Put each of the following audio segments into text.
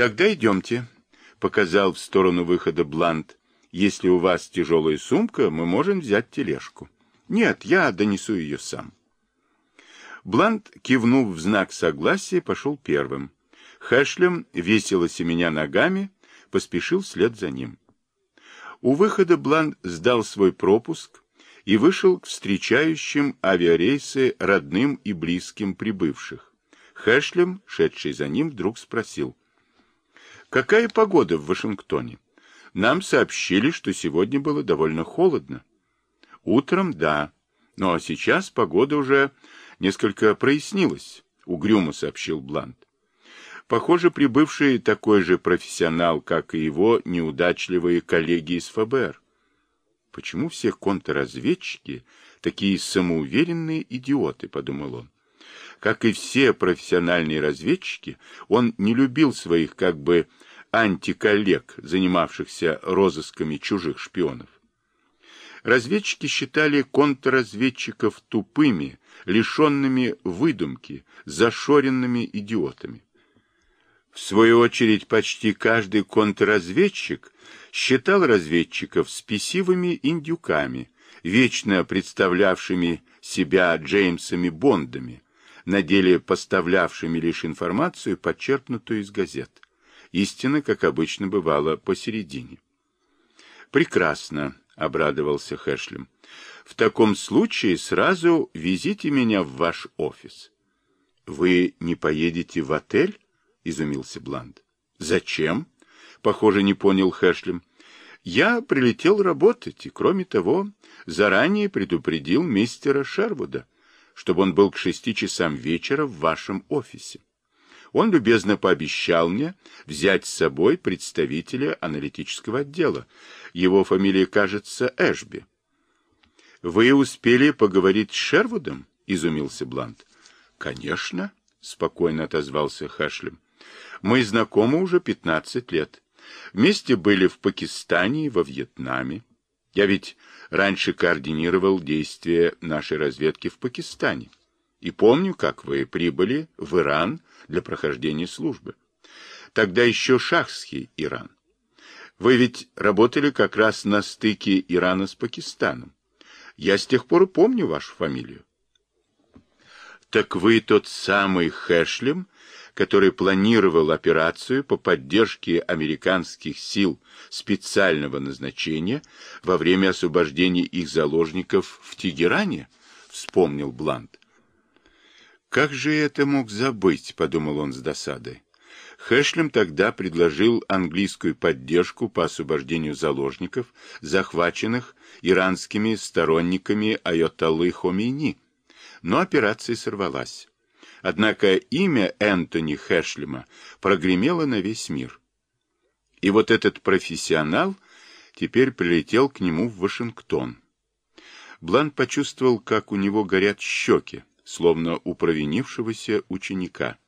Тогда идемте, — показал в сторону выхода Блант. Если у вас тяжелая сумка, мы можем взять тележку. Нет, я донесу ее сам. Блант, кивнув в знак согласия, пошел первым. Хэшлем, весело семеня ногами, поспешил вслед за ним. У выхода Блант сдал свой пропуск и вышел к встречающим авиарейсы родным и близким прибывших. Хэшлем, шедший за ним, вдруг спросил. «Какая погода в Вашингтоне? Нам сообщили, что сегодня было довольно холодно». «Утром, да, но сейчас погода уже несколько прояснилась», — угрюмо сообщил Блант. Похоже, прибывший такой же профессионал, как и его неудачливые коллеги из ФБР. Почему все контрразведчики такие самоуверенные идиоты, подумал он. Как и все профессиональные разведчики, он не любил своих как бы антиколлег, занимавшихся розысками чужих шпионов. Разведчики считали контрразведчиков тупыми, лишенными выдумки, зашоренными идиотами. В свою очередь, почти каждый контрразведчик считал разведчиков спесивыми индюками, вечно представлявшими себя Джеймсами Бондами, на деле поставлявшими лишь информацию, подчеркнутую из газет. Истина, как обычно бывало, посередине. «Прекрасно», — обрадовался Хэшлем. «В таком случае сразу везите меня в ваш офис». «Вы не поедете в отель?» — изумился Бланд. «Зачем?» — похоже, не понял Хэшлем. «Я прилетел работать, и, кроме того, заранее предупредил мистера Шервуда, чтобы он был к шести часам вечера в вашем офисе. Он любезно пообещал мне взять с собой представителя аналитического отдела. Его фамилия, кажется, Эшби». «Вы успели поговорить с Шервудом?» — изумился Бланд. «Конечно», — спокойно отозвался Хэшлем. Мы знакомы уже 15 лет. Вместе были в Пакистане и во Вьетнаме. Я ведь раньше координировал действия нашей разведки в Пакистане. И помню, как вы прибыли в Иран для прохождения службы. Тогда еще шахский Иран. Вы ведь работали как раз на стыке Ирана с Пакистаном. Я с тех пор помню вашу фамилию. Так вы тот самый Хэшлем, который планировал операцию по поддержке американских сил специального назначения во время освобождения их заложников в Тегеране, вспомнил Блант. Как же это мог забыть, подумал он с досадой. Хэшлем тогда предложил английскую поддержку по освобождению заложников, захваченных иранскими сторонниками Айоталы Хомейни. Но операция сорвалась. Однако имя Энтони Хэшлема прогремело на весь мир. И вот этот профессионал теперь прилетел к нему в Вашингтон. Блан почувствовал, как у него горят щеки, словно у провинившегося ученика.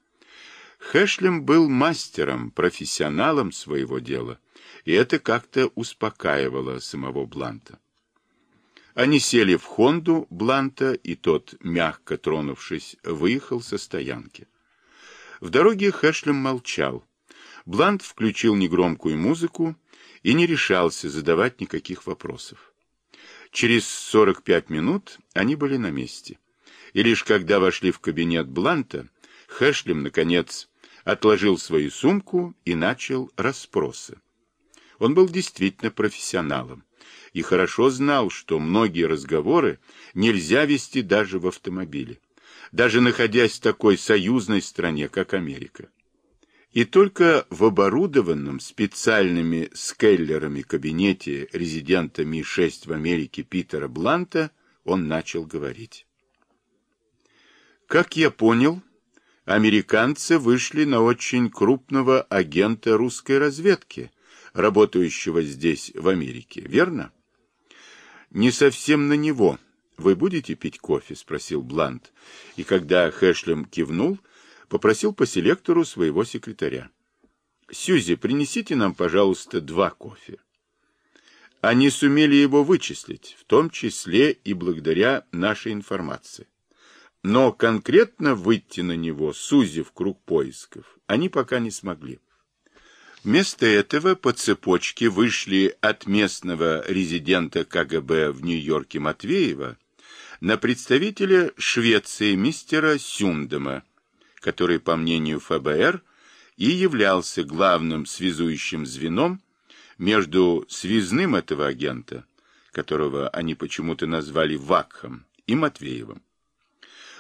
Хэшлем был мастером, профессионалом своего дела, и это как-то успокаивало самого Бланта. Они сели в Хонду Бланта, и тот, мягко тронувшись, выехал со стоянки. В дороге Хэшлем молчал. Блант включил негромкую музыку и не решался задавать никаких вопросов. Через 45 минут они были на месте. И лишь когда вошли в кабинет Бланта, Хэшлем, наконец, отложил свою сумку и начал расспросы. Он был действительно профессионалом и хорошо знал, что многие разговоры нельзя вести даже в автомобиле, даже находясь в такой союзной стране, как Америка. И только в оборудованном специальными скеллерами кабинете резидента Ми-6 в Америке Питера Бланта он начал говорить. Как я понял, американцы вышли на очень крупного агента русской разведки, работающего здесь, в Америке, верно? Не совсем на него. Вы будете пить кофе? Спросил Блант. И когда Хэшлем кивнул, попросил по селектору своего секретаря. Сьюзи, принесите нам, пожалуйста, два кофе. Они сумели его вычислить, в том числе и благодаря нашей информации. Но конкретно выйти на него, сузив круг поисков, они пока не смогли. Вместо этого по цепочке вышли от местного резидента КГБ в Нью-Йорке Матвеева на представителя Швеции мистера Сюндема, который, по мнению ФБР, и являлся главным связующим звеном между связным этого агента, которого они почему-то назвали Вакхом, и Матвеевым.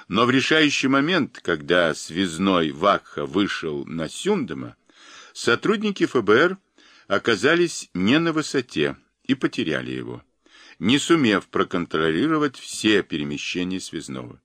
Но в решающий момент, когда связной Вакха вышел на Сюндема, сотрудники ФБР оказались не на высоте и потеряли его, не сумев проконтролировать все перемещения связного.